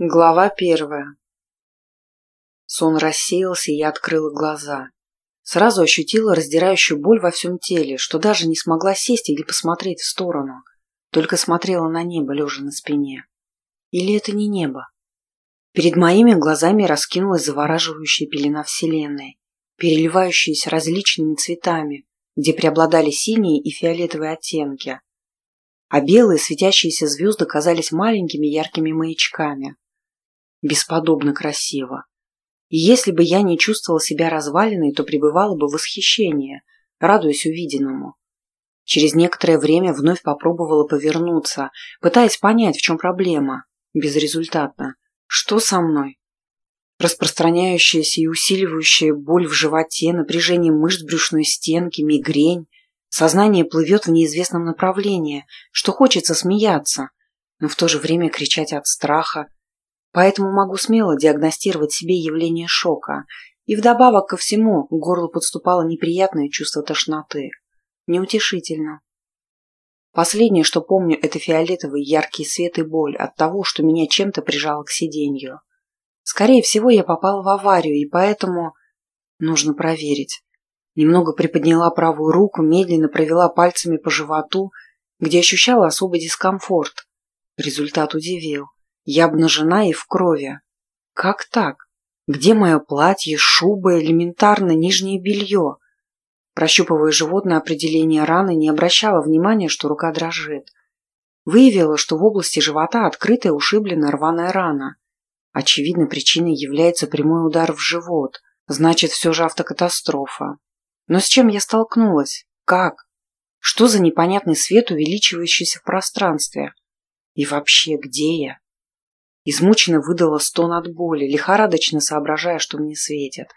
Глава первая. Сон рассеялся, и я открыла глаза. Сразу ощутила раздирающую боль во всем теле, что даже не смогла сесть или посмотреть в сторону. Только смотрела на небо, лежа на спине. Или это не небо? Перед моими глазами раскинулась завораживающая пелена Вселенной, переливающаяся различными цветами, где преобладали синие и фиолетовые оттенки. А белые светящиеся звезды казались маленькими яркими маячками бесподобно красиво. И если бы я не чувствовала себя разваленной, то пребывала бы в восхищении, радуясь увиденному. Через некоторое время вновь попробовала повернуться, пытаясь понять, в чем проблема. Безрезультатно. Что со мной? Распространяющаяся и усиливающая боль в животе, напряжение мышц брюшной стенки, мигрень. Сознание плывет в неизвестном направлении, что хочется смеяться, но в то же время кричать от страха, Поэтому могу смело диагностировать себе явление шока. И вдобавок ко всему к горлу подступало неприятное чувство тошноты. Неутешительно. Последнее, что помню, это фиолетовый яркий свет и боль от того, что меня чем-то прижало к сиденью. Скорее всего, я попала в аварию, и поэтому нужно проверить. Немного приподняла правую руку, медленно провела пальцами по животу, где ощущала особый дискомфорт. Результат удивил. Я обнажена и в крови. Как так? Где мое платье, шуба, элементарно нижнее белье? Прощупывая животное определение раны, не обращала внимания, что рука дрожит. Выявила, что в области живота открытая ушиблена рваная рана. Очевидно, причиной является прямой удар в живот. Значит, все же автокатастрофа. Но с чем я столкнулась? Как? Что за непонятный свет, увеличивающийся в пространстве? И вообще, где я? Измученно выдала стон от боли, лихорадочно соображая, что мне светит.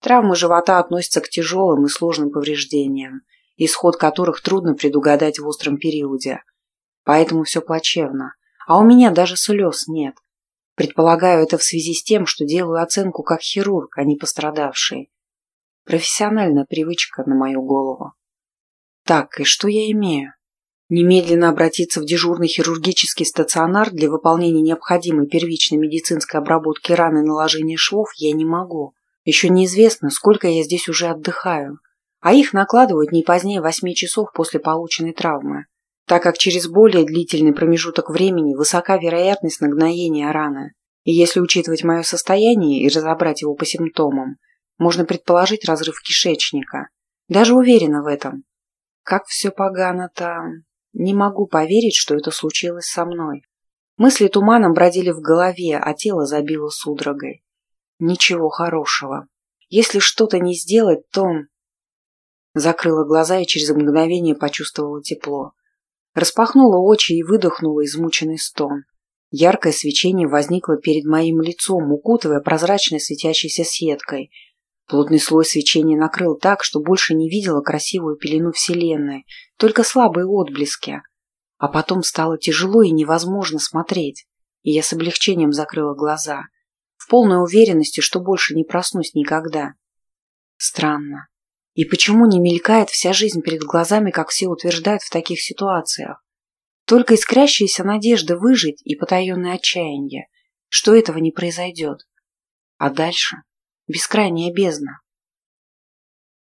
Травмы живота относятся к тяжелым и сложным повреждениям, исход которых трудно предугадать в остром периоде. Поэтому все плачевно. А у меня даже слез нет. Предполагаю, это в связи с тем, что делаю оценку как хирург, а не пострадавший. Профессиональная привычка на мою голову. Так, и что я имею? Немедленно обратиться в дежурный хирургический стационар для выполнения необходимой первичной медицинской обработки раны и наложения швов я не могу. Еще неизвестно, сколько я здесь уже отдыхаю. А их накладывают не позднее 8 часов после полученной травмы, так как через более длительный промежуток времени высока вероятность нагноения раны. И если учитывать мое состояние и разобрать его по симптомам, можно предположить разрыв кишечника. Даже уверена в этом. Как все погано-то... Не могу поверить, что это случилось со мной. Мысли туманом бродили в голове, а тело забило судорогой. Ничего хорошего. Если что-то не сделать, то... Закрыла глаза и через мгновение почувствовала тепло. Распахнула очи и выдохнула измученный стон. Яркое свечение возникло перед моим лицом, укутывая прозрачной светящейся сеткой – Плотный слой свечения накрыл так, что больше не видела красивую пелену Вселенной, только слабые отблески. А потом стало тяжело и невозможно смотреть, и я с облегчением закрыла глаза, в полной уверенности, что больше не проснусь никогда. Странно. И почему не мелькает вся жизнь перед глазами, как все утверждают в таких ситуациях? Только искрящаяся надежда выжить и потаенное отчаяние, что этого не произойдет. А дальше? Бескрайняя бездна.